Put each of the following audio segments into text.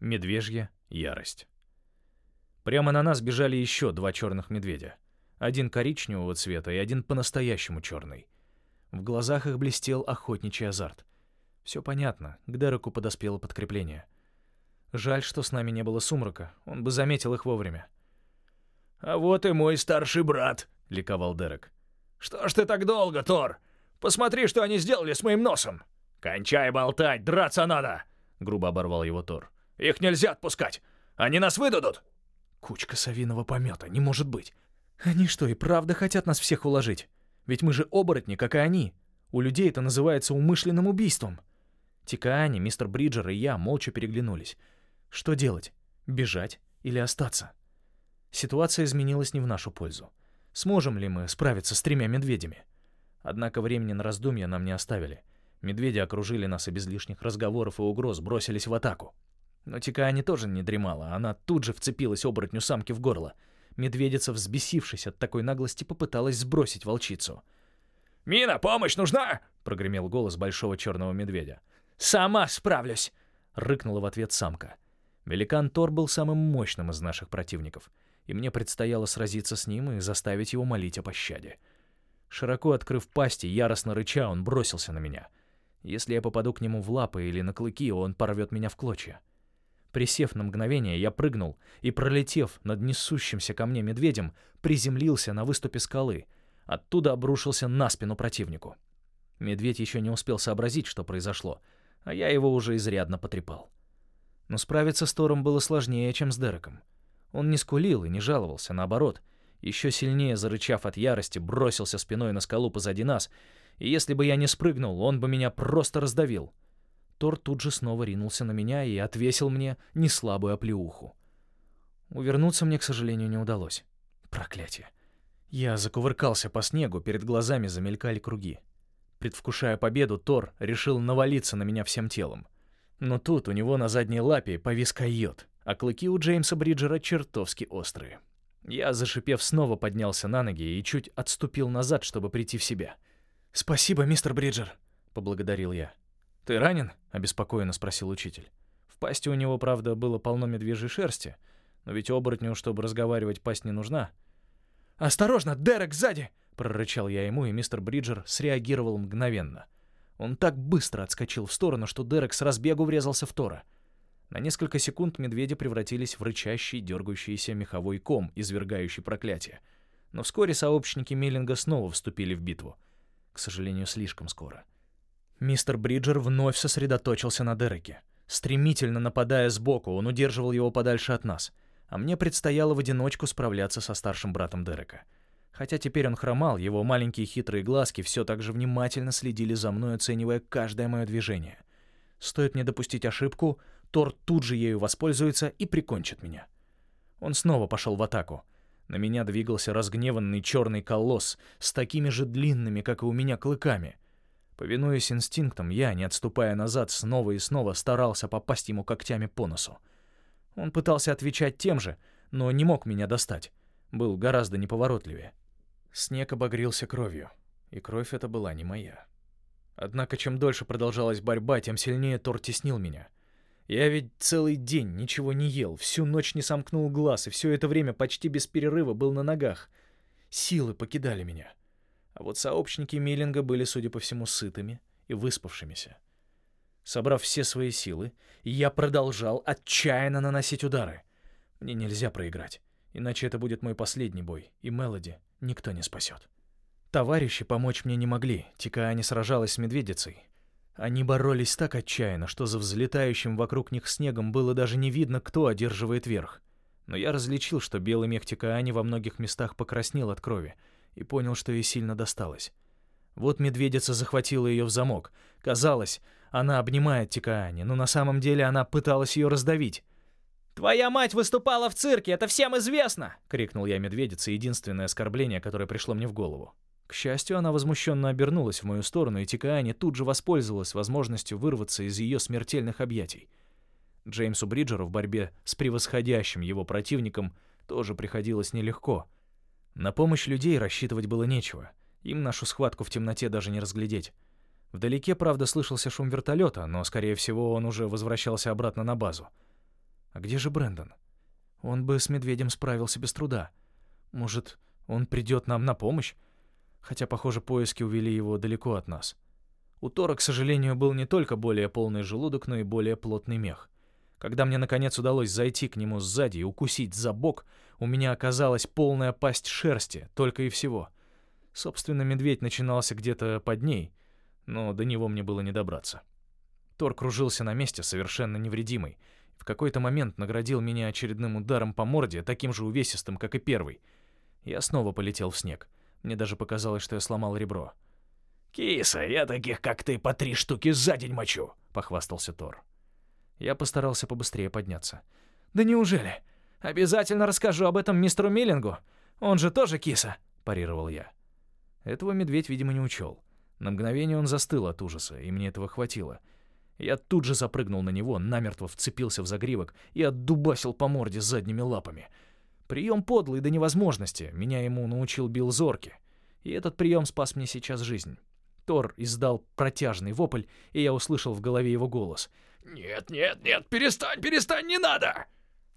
Медвежья ярость. Прямо на нас бежали еще два черных медведя. Один коричневого цвета и один по-настоящему черный. В глазах их блестел охотничий азарт. Все понятно, к Дереку подоспело подкрепление. Жаль, что с нами не было сумрака, он бы заметил их вовремя. «А вот и мой старший брат», — ликовал Дерек. «Что ж ты так долго, Тор? Посмотри, что они сделали с моим носом!» «Кончай болтать, драться надо!» — грубо оборвал его Тор. Их нельзя отпускать! Они нас выдадут!» Кучка совиного помета, не может быть. Они что, и правда хотят нас всех уложить? Ведь мы же оборотни, как и они. У людей это называется умышленным убийством. Тикаани, мистер Бриджер и я молча переглянулись. Что делать? Бежать или остаться? Ситуация изменилась не в нашу пользу. Сможем ли мы справиться с тремя медведями? Однако времени на раздумья нам не оставили. Медведи окружили нас и без лишних разговоров и угроз бросились в атаку. Но Тикаани тоже не дремала, она тут же вцепилась оборотню самки в горло. Медведица, взбесившись от такой наглости, попыталась сбросить волчицу. «Мина, помощь нужна!» — прогремел голос большого черного медведя. «Сама справлюсь!» — рыкнула в ответ самка. Великан Тор был самым мощным из наших противников, и мне предстояло сразиться с ним и заставить его молить о пощаде. Широко открыв пасти, яростно рыча, он бросился на меня. Если я попаду к нему в лапы или на клыки, он порвет меня в клочья. Присев на мгновение, я прыгнул и, пролетев над несущимся ко мне медведем, приземлился на выступе скалы. Оттуда обрушился на спину противнику. Медведь еще не успел сообразить, что произошло, а я его уже изрядно потрепал. Но справиться с Тором было сложнее, чем с Дереком. Он не скулил и не жаловался, наоборот. Еще сильнее зарычав от ярости, бросился спиной на скалу позади нас, и если бы я не спрыгнул, он бы меня просто раздавил. Тор тут же снова ринулся на меня и отвесил мне неслабую оплеуху. Увернуться мне, к сожалению, не удалось. Проклятие. Я закувыркался по снегу, перед глазами замелькали круги. Предвкушая победу, Тор решил навалиться на меня всем телом. Но тут у него на задней лапе повис койот, а клыки у Джеймса Бриджера чертовски острые. Я, зашипев, снова поднялся на ноги и чуть отступил назад, чтобы прийти в себя. «Спасибо, мистер Бриджер», — поблагодарил я. «Ты ранен?» — обеспокоенно спросил учитель. В пасти у него, правда, было полно медвежьей шерсти, но ведь оборотню, чтобы разговаривать, пасть не нужна. «Осторожно, Дерек сзади!» — прорычал я ему, и мистер Бриджер среагировал мгновенно. Он так быстро отскочил в сторону, что Дерек с разбегу врезался в Тора. На несколько секунд медведи превратились в рычащий, дергающийся меховой ком, извергающий проклятие. Но вскоре сообщники Миллинга снова вступили в битву. К сожалению, слишком скоро. — Мистер Бриджер вновь сосредоточился на Дереке. Стремительно нападая сбоку, он удерживал его подальше от нас, а мне предстояло в одиночку справляться со старшим братом Дерека. Хотя теперь он хромал, его маленькие хитрые глазки все так же внимательно следили за мной, оценивая каждое мое движение. Стоит мне допустить ошибку, Тор тут же ею воспользуется и прикончит меня. Он снова пошел в атаку. На меня двигался разгневанный черный колосс с такими же длинными, как и у меня, клыками — Повинуясь инстинктам, я, не отступая назад, снова и снова старался попасть ему когтями по носу. Он пытался отвечать тем же, но не мог меня достать. Был гораздо неповоротливее. Снег обогрелся кровью, и кровь эта была не моя. Однако чем дольше продолжалась борьба, тем сильнее Тор теснил меня. Я ведь целый день ничего не ел, всю ночь не сомкнул глаз, и все это время почти без перерыва был на ногах. Силы покидали меня. А вот сообщники Миллинга были, судя по всему, сытыми и выспавшимися. Собрав все свои силы, я продолжал отчаянно наносить удары. Мне нельзя проиграть, иначе это будет мой последний бой, и Мелоди никто не спасет. Товарищи помочь мне не могли, Тикаани сражалась с медведицей. Они боролись так отчаянно, что за взлетающим вокруг них снегом было даже не видно, кто одерживает верх. Но я различил, что белый мех Тикаани во многих местах покраснел от крови, и понял, что ей сильно досталось. Вот медведица захватила ее в замок. Казалось, она обнимает Тикаани, но на самом деле она пыталась ее раздавить. «Твоя мать выступала в цирке, это всем известно!» — крикнул я медведице, единственное оскорбление, которое пришло мне в голову. К счастью, она возмущенно обернулась в мою сторону, и Тикаани тут же воспользовалась возможностью вырваться из ее смертельных объятий. Джеймсу Бриджеру в борьбе с превосходящим его противником тоже приходилось нелегко — на помощь людей рассчитывать было нечего. Им нашу схватку в темноте даже не разглядеть. Вдалеке, правда, слышался шум вертолета, но, скорее всего, он уже возвращался обратно на базу. А где же Брэндон? Он бы с медведем справился без труда. Может, он придет нам на помощь? Хотя, похоже, поиски увели его далеко от нас. У Тора, к сожалению, был не только более полный желудок, но и более плотный мех. Когда мне, наконец, удалось зайти к нему сзади и укусить за бок, у меня оказалась полная пасть шерсти, только и всего. Собственно, медведь начинался где-то под ней, но до него мне было не добраться. Тор кружился на месте, совершенно невредимый. В какой-то момент наградил меня очередным ударом по морде, таким же увесистым, как и первый. Я снова полетел в снег. Мне даже показалось, что я сломал ребро. «Киса, я таких, как ты, по три штуки за день мочу!» — похвастался Тор. Я постарался побыстрее подняться. «Да неужели? Обязательно расскажу об этом мистеру Миллингу. Он же тоже киса!» — парировал я. Этого медведь, видимо, не учел. На мгновение он застыл от ужаса, и мне этого хватило. Я тут же запрыгнул на него, намертво вцепился в загривок и отдубасил по морде задними лапами. Прием подлый до невозможности, меня ему научил Билл Зорки. И этот прием спас мне сейчас жизнь. Тор издал протяжный вопль, и я услышал в голове его голос. «Нет, нет, нет, перестань, перестань, не надо!»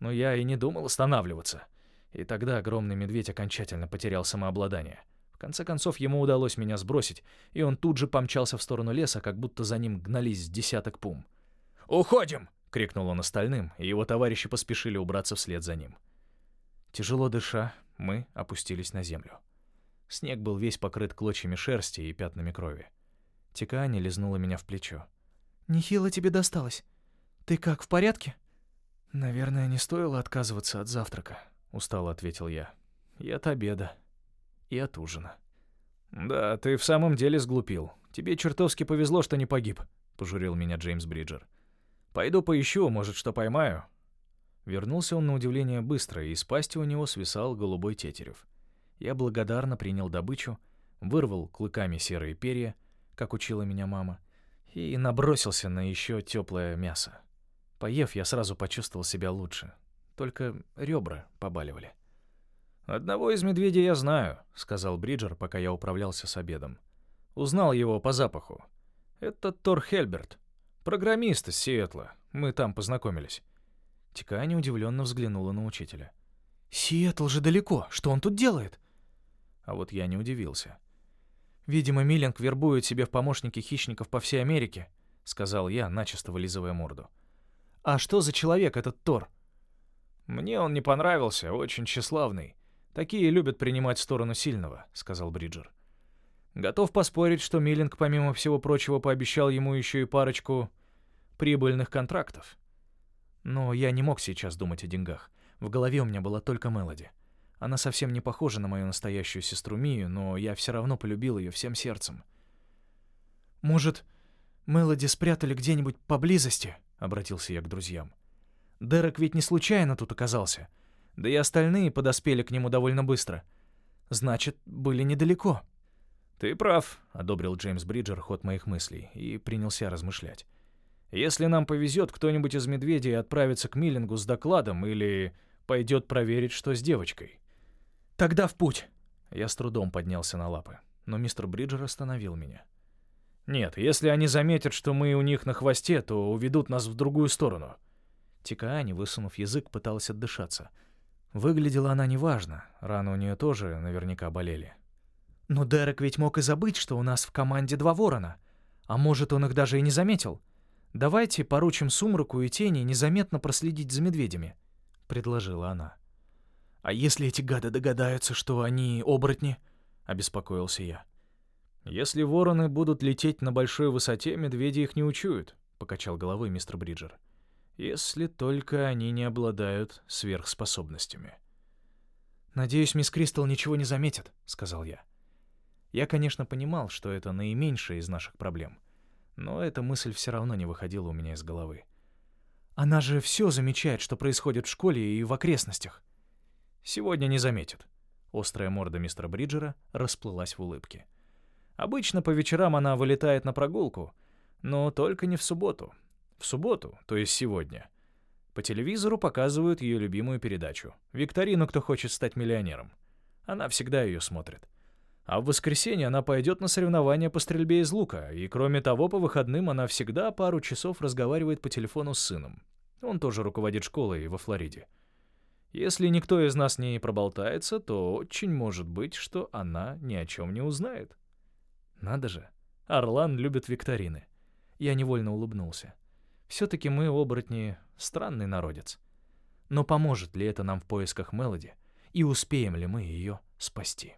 Но я и не думал останавливаться. И тогда огромный медведь окончательно потерял самообладание. В конце концов, ему удалось меня сбросить, и он тут же помчался в сторону леса, как будто за ним гнались десяток пум. «Уходим!» — крикнул он остальным, и его товарищи поспешили убраться вслед за ним. Тяжело дыша, мы опустились на землю. Снег был весь покрыт клочьями шерсти и пятнами крови. Тикаани лизнула меня в плечо. «Нехило тебе досталось. Ты как, в порядке?» «Наверное, не стоило отказываться от завтрака», — устало ответил я. «И от обеда. И от ужина». «Да, ты в самом деле сглупил. Тебе чертовски повезло, что не погиб», — пожурил меня Джеймс Бриджер. «Пойду поищу, может, что поймаю». Вернулся он на удивление быстро, и из пасти у него свисал голубой тетерев. Я благодарно принял добычу, вырвал клыками серые перья, как учила меня мама, и набросился на еще теплое мясо. Поев, я сразу почувствовал себя лучше. Только ребра побаливали. «Одного из медведей я знаю», — сказал Бриджер, пока я управлялся с обедом. «Узнал его по запаху. Это Тор Хельберт, программист из Сиэтла. Мы там познакомились». Тикани удивленно взглянула на учителя. «Сиэтл же далеко. Что он тут делает?» А вот я не удивился. «Видимо, Миллинг вербует себе в помощники хищников по всей Америке», — сказал я, начисто вылизывая морду. «А что за человек этот Тор?» «Мне он не понравился, очень тщеславный. Такие любят принимать сторону сильного», — сказал Бриджер. Готов поспорить, что Миллинг, помимо всего прочего, пообещал ему еще и парочку прибыльных контрактов. Но я не мог сейчас думать о деньгах. В голове у меня была только Мелоди. Она совсем не похожа на мою настоящую сестру Мию, но я все равно полюбил ее всем сердцем. «Может, Мелоди спрятали где-нибудь поблизости?» — обратился я к друзьям. «Дерек ведь не случайно тут оказался. Да и остальные подоспели к нему довольно быстро. Значит, были недалеко». «Ты прав», — одобрил Джеймс Бриджер ход моих мыслей и принялся размышлять. «Если нам повезет, кто-нибудь из медведей отправится к Миллингу с докладом или пойдет проверить, что с девочкой». «Тогда в путь!» Я с трудом поднялся на лапы, но мистер Бриджер остановил меня. «Нет, если они заметят, что мы у них на хвосте, то уведут нас в другую сторону». Тикаани, высунув язык, пыталась отдышаться. Выглядела она неважно, раны у нее тоже наверняка болели. «Но Дерек ведь мог и забыть, что у нас в команде два ворона. А может, он их даже и не заметил. Давайте поручим Сумраку и Тени незаметно проследить за медведями», — предложила она. «А если эти гады догадаются, что они оборотни?» — обеспокоился я. «Если вороны будут лететь на большой высоте, медведи их не учуют», — покачал головой мистер Бриджер. «Если только они не обладают сверхспособностями». «Надеюсь, мисс Кристал ничего не заметит», — сказал я. Я, конечно, понимал, что это наименьшая из наших проблем, но эта мысль все равно не выходила у меня из головы. Она же все замечает, что происходит в школе и в окрестностях. Сегодня не заметит. Острая морда мистера Бриджера расплылась в улыбке. Обычно по вечерам она вылетает на прогулку, но только не в субботу. В субботу, то есть сегодня. По телевизору показывают ее любимую передачу — «Викторину, кто хочет стать миллионером». Она всегда ее смотрит. А в воскресенье она пойдет на соревнования по стрельбе из лука, и кроме того, по выходным она всегда пару часов разговаривает по телефону с сыном. Он тоже руководит школой во Флориде. Если никто из нас не проболтается, то очень может быть, что она ни о чем не узнает. Надо же, Орлан любит викторины. Я невольно улыбнулся. Все-таки мы, оборотни, странный народец. Но поможет ли это нам в поисках Мелоди, и успеем ли мы ее спасти?